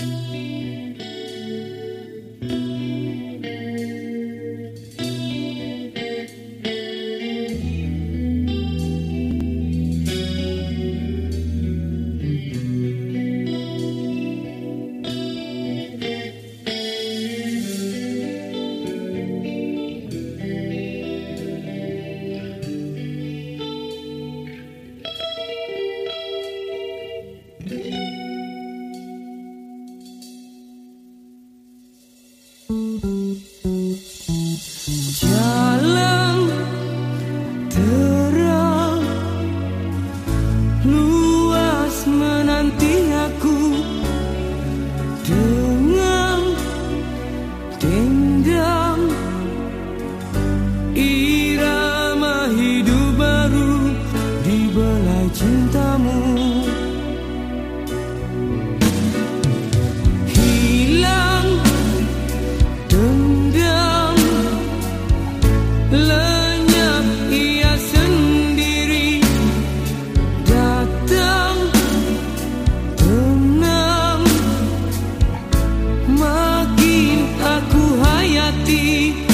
Música Move ti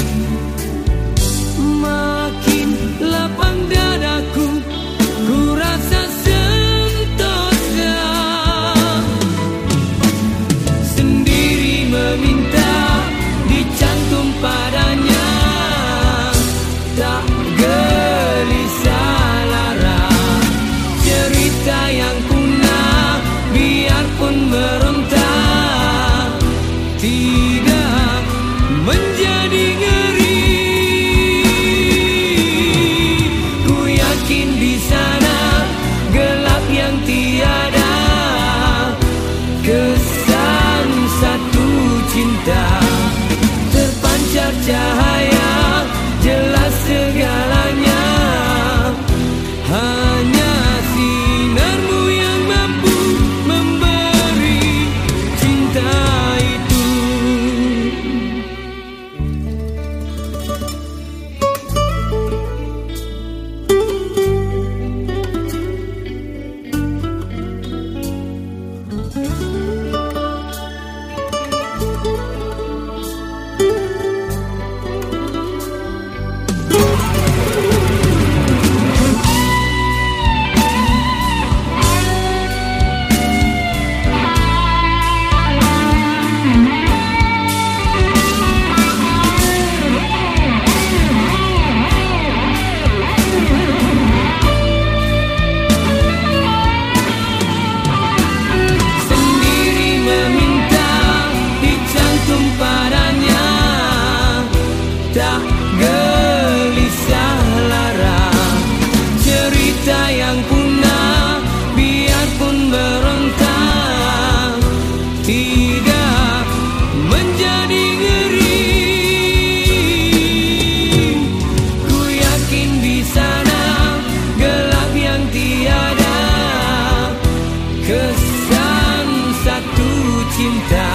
cinta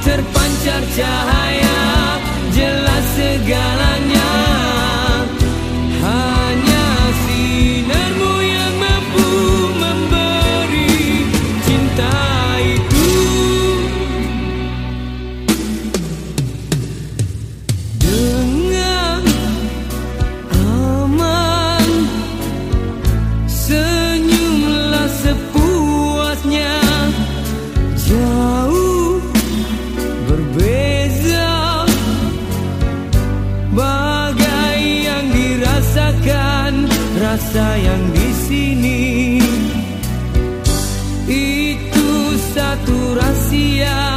terpancar jahat. Rasa yang di sini. Itu satu rahasia